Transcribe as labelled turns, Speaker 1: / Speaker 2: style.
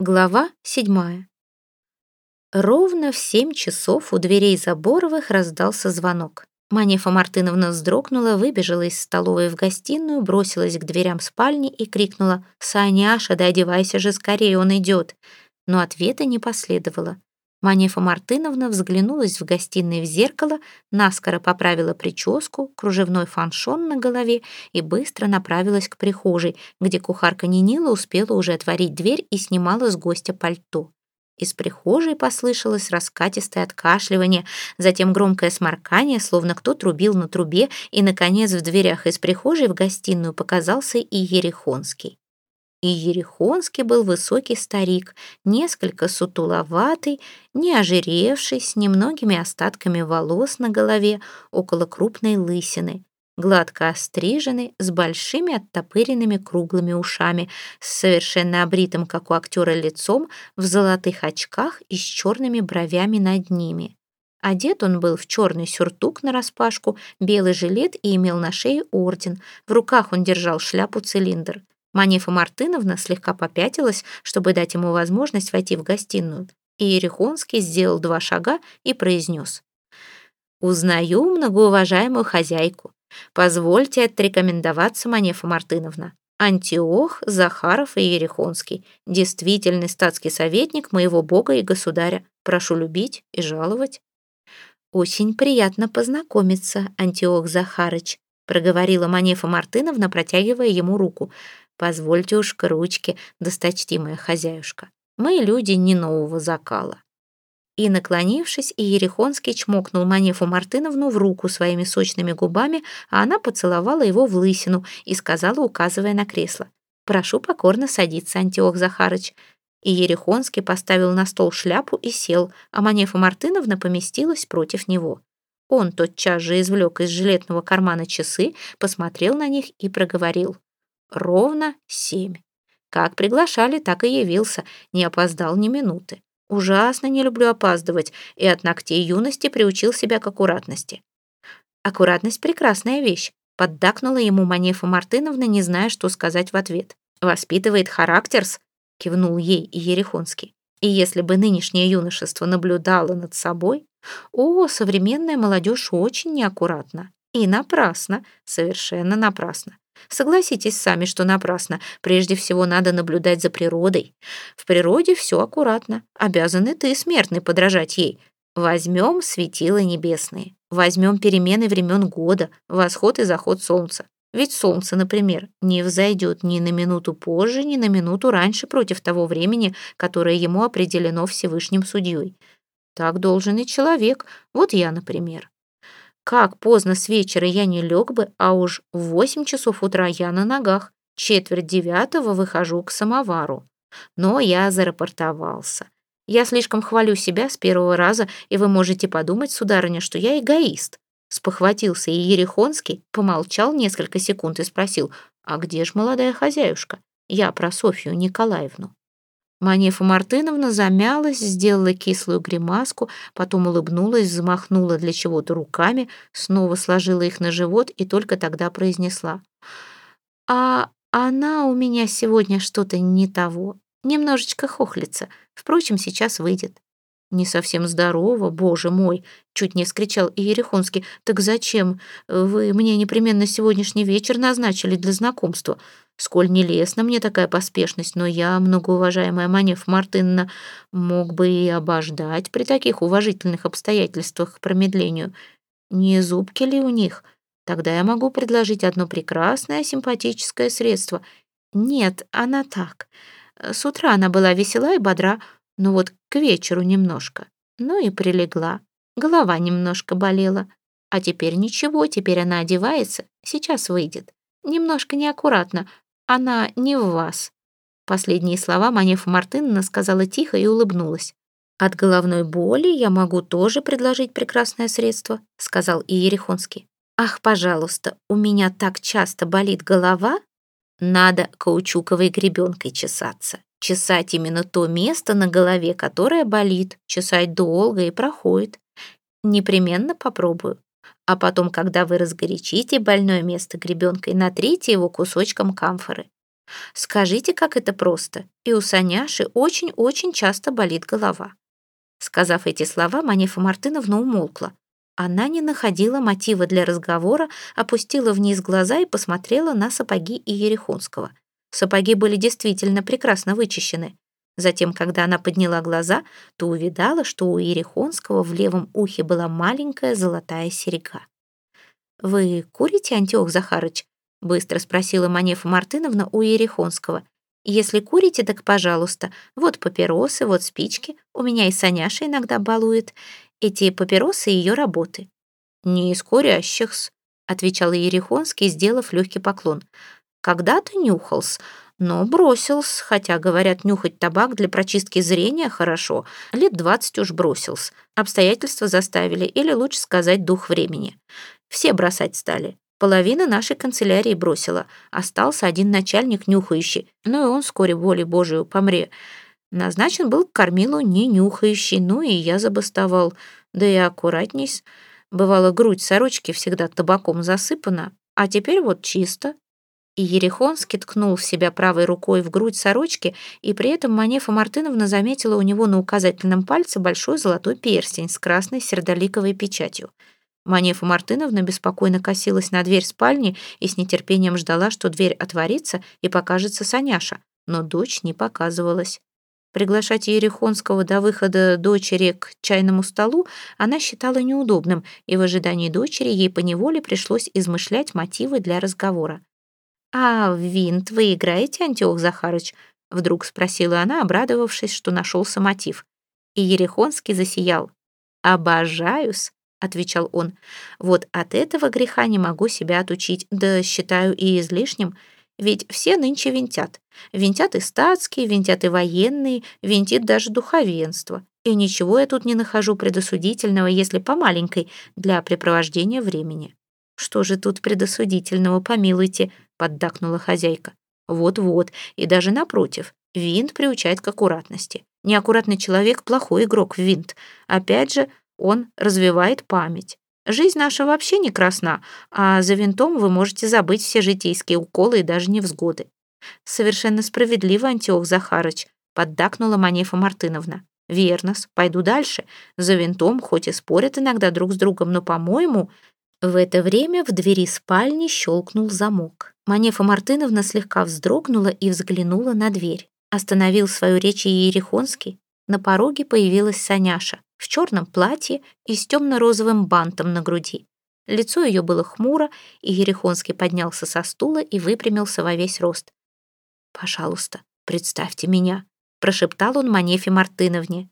Speaker 1: Глава седьмая. Ровно в семь часов у дверей Заборовых раздался звонок. Манефа Мартыновна вздрогнула, выбежала из столовой в гостиную, бросилась к дверям спальни и крикнула «Саняша, да одевайся же скорее, он идет!» Но ответа не последовало. Манефа Мартыновна взглянулась в гостиной в зеркало, наскоро поправила прическу, кружевной фаншон на голове и быстро направилась к прихожей, где кухарка Нинила успела уже отворить дверь и снимала с гостя пальто. Из прихожей послышалось раскатистое откашливание, затем громкое сморкание, словно кто трубил на трубе, и, наконец, в дверях из прихожей в гостиную показался и Ерехонский. И Ерехонский был высокий старик, несколько сутуловатый, не ожиревший, с немногими остатками волос на голове, около крупной лысины, гладко остриженный, с большими оттопыренными круглыми ушами, с совершенно обритым, как у актера, лицом, в золотых очках и с черными бровями над ними. Одет он был в черный сюртук нараспашку, белый жилет и имел на шее орден. В руках он держал шляпу-цилиндр. Манефа Мартыновна слегка попятилась, чтобы дать ему возможность войти в гостиную. И Ерехонский сделал два шага и произнес. «Узнаю многоуважаемую хозяйку. Позвольте отрекомендоваться, Манефа Мартыновна. Антиох, Захаров и Ерехонский. Действительный статский советник моего бога и государя. Прошу любить и жаловать». «Очень приятно познакомиться, Антиох Захарыч», проговорила Манефа Мартыновна, протягивая ему руку. Позвольте уж к ручке, досточтимая хозяюшка. Мы люди не нового закала. И, наклонившись, Иерихонский чмокнул Манефу Мартыновну в руку своими сочными губами, а она поцеловала его в лысину и сказала, указывая на кресло, «Прошу покорно садиться, Антиох Захарыч». И Ерехонский поставил на стол шляпу и сел, а Манефа Мартыновна поместилась против него. Он тотчас же извлек из жилетного кармана часы, посмотрел на них и проговорил. Ровно семь. Как приглашали, так и явился, не опоздал ни минуты. Ужасно не люблю опаздывать, и от ногтей юности приучил себя к аккуратности. Аккуратность — прекрасная вещь, поддакнула ему Манефа Мартыновна, не зная, что сказать в ответ. «Воспитывает характерс», — кивнул ей и Ерехонский. И если бы нынешнее юношество наблюдало над собой, о, современная молодежь очень неаккуратна. И напрасно, совершенно напрасно. Согласитесь сами, что напрасно. Прежде всего надо наблюдать за природой. В природе все аккуратно. Обязаны ты, смертный, подражать ей. Возьмем светила небесные. Возьмем перемены времен года, восход и заход солнца. Ведь солнце, например, не взойдет ни на минуту позже, ни на минуту раньше против того времени, которое ему определено Всевышним судьей. Так должен и человек. Вот я, например. Как поздно с вечера я не лег бы, а уж в восемь часов утра я на ногах. Четверть девятого выхожу к самовару. Но я зарапортовался. Я слишком хвалю себя с первого раза, и вы можете подумать, сударыня, что я эгоист. Спохватился и Ерехонский, помолчал несколько секунд и спросил, а где ж молодая хозяюшка? Я про Софью Николаевну. Манефа Мартыновна замялась, сделала кислую гримаску, потом улыбнулась, замахнула для чего-то руками, снова сложила их на живот и только тогда произнесла. «А она у меня сегодня что-то не того, немножечко хохлится, впрочем, сейчас выйдет». «Не совсем здорово, боже мой!» — чуть не вскричал Иерихонский. «Так зачем? Вы мне непременно сегодняшний вечер назначили для знакомства. Сколь нелестна мне такая поспешность, но я, многоуважаемая Манеф Мартынна, мог бы и обождать при таких уважительных обстоятельствах к промедлению. Не зубки ли у них? Тогда я могу предложить одно прекрасное симпатическое средство. Нет, она так. С утра она была весела и бодра, но вот к вечеру немножко. Ну и прилегла. Голова немножко болела. А теперь ничего, теперь она одевается, сейчас выйдет. Немножко неаккуратно, она не в вас». Последние слова Манефа Мартынна сказала тихо и улыбнулась. «От головной боли я могу тоже предложить прекрасное средство», сказал и Ерехонский. «Ах, пожалуйста, у меня так часто болит голова. Надо каучуковой гребенкой чесаться. Чесать именно то место на голове, которое болит. Чесать долго и проходит. Непременно попробую а потом, когда вы разгорячите больное место гребенкой, натрите его кусочком камфоры. Скажите, как это просто. И у Саняши очень-очень часто болит голова». Сказав эти слова, Манефа Мартыновна умолкла. Она не находила мотива для разговора, опустила вниз глаза и посмотрела на сапоги Иерихонского. Сапоги были действительно прекрасно вычищены. Затем, когда она подняла глаза, то увидала, что у Иерихонского в левом ухе была маленькая золотая серега. «Вы курите, Антиох Захарыч?» — быстро спросила Манефа Мартыновна у Иерихонского. «Если курите, так пожалуйста. Вот папиросы, вот спички. У меня и Саняша иногда балует. Эти папиросы — ее работы». «Не из курящих-с», — отвечал Ерехонский, сделав легкий поклон. «Когда-то нюхал-с, но бросился, хотя, говорят, нюхать табак для прочистки зрения хорошо. Лет двадцать уж бросился. Обстоятельства заставили, или лучше сказать, дух времени. Все бросать стали. Половина нашей канцелярии бросила. Остался один начальник нюхающий, но и он вскоре волей Божию помре. Назначен был к кормилу не нюхающий, ну и я забастовал. Да и аккуратнейс. Бывало, грудь сорочки всегда табаком засыпана, а теперь вот чисто. И Ерехонский ткнул в себя правой рукой в грудь сорочки, и при этом Манефа Мартыновна заметила у него на указательном пальце большой золотой перстень с красной сердоликовой печатью. Манефа Мартыновна беспокойно косилась на дверь спальни и с нетерпением ждала, что дверь отворится и покажется Саняша, но дочь не показывалась. Приглашать Ерехонского до выхода дочери к чайному столу она считала неудобным, и в ожидании дочери ей поневоле пришлось измышлять мотивы для разговора. «А в винт вы играете, Антиох Захарыч?» — вдруг спросила она, обрадовавшись, что нашелся мотив. И Ерехонский засиял. «Обожаюсь», — отвечал он. «Вот от этого греха не могу себя отучить, да считаю и излишним. Ведь все нынче винтят. Винтят и статские, винтят и военные, винтит даже духовенство. И ничего я тут не нахожу предосудительного, если по маленькой, для препровождения времени. Что же тут предосудительного, помилуйте, поддакнула хозяйка. Вот-вот, и даже напротив, винт приучает к аккуратности. Неаккуратный человек — плохой игрок в винт. Опять же, он развивает память. Жизнь наша вообще не красна, а за винтом вы можете забыть все житейские уколы и даже невзгоды. Совершенно справедливо, Антиох Захарыч, поддакнула Манефа Мартыновна. верно пойду дальше. За винтом хоть и спорят иногда друг с другом, но, по-моему, в это время в двери спальни щелкнул замок. Манефа Мартыновна слегка вздрогнула и взглянула на дверь. Остановил свою речь Иерихонский. На пороге появилась Саняша в черном платье и с темно-розовым бантом на груди. Лицо ее было хмуро, и Ерехонский поднялся со стула и выпрямился во весь рост. «Пожалуйста, представьте меня», — прошептал он Манефе Мартыновне.